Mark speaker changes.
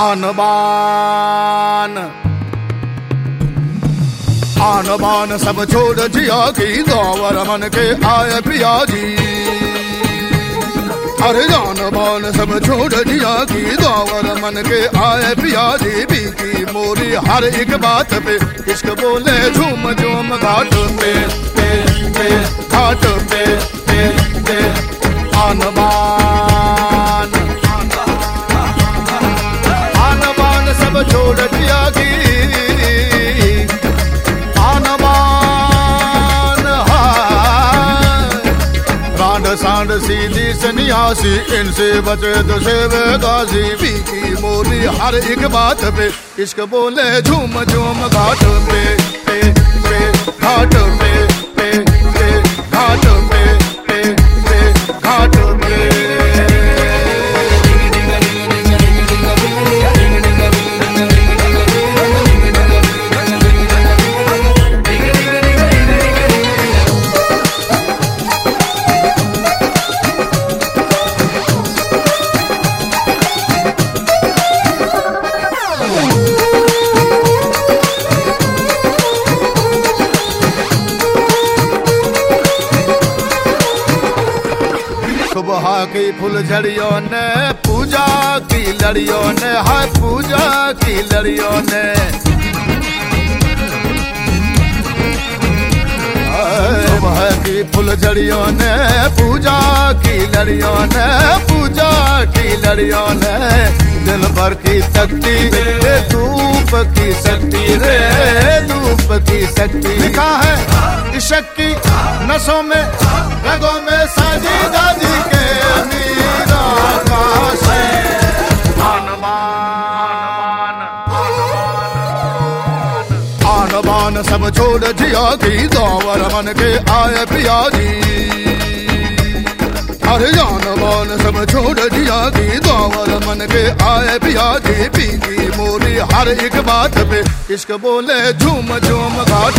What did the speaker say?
Speaker 1: आन बान आन बान सब छोड़ जिया की दावर मन के आए पिया जी अरे जान बान सब छोड़ जिया की दावर मन के आए पिया जी बीकी मोरी हर एक बात पे इश्क बोले झूम झूम घाट पे। सांड सीधी सन्यासी, इनसे बचे तो सेव गाजी बीकी मोरी हर एक बात पे, इश्क बोले झूम झूम घाट पे। सुबह की फुलझड़ियों ने, पूजा की लड़ियों ने, हाय पूजा की लड़ियों ने। सुबह की फुलझड़ियों ने, पूजा की लड़ियों ने, पूजा की लड़ियों ने। दिल भर की शक्ति रे, धूप की शक्ति रे, धूप की शक्ति। लिखा है, इशक की नसों में, रगों में सब छोड़ जिया की दावर मन के आए पिया जी हर जान बान सब छोड़ जिया की दावर मन के आए पिया जी पीकी मोरी हर एक बात पे इश्क बोले झूम झूम घाट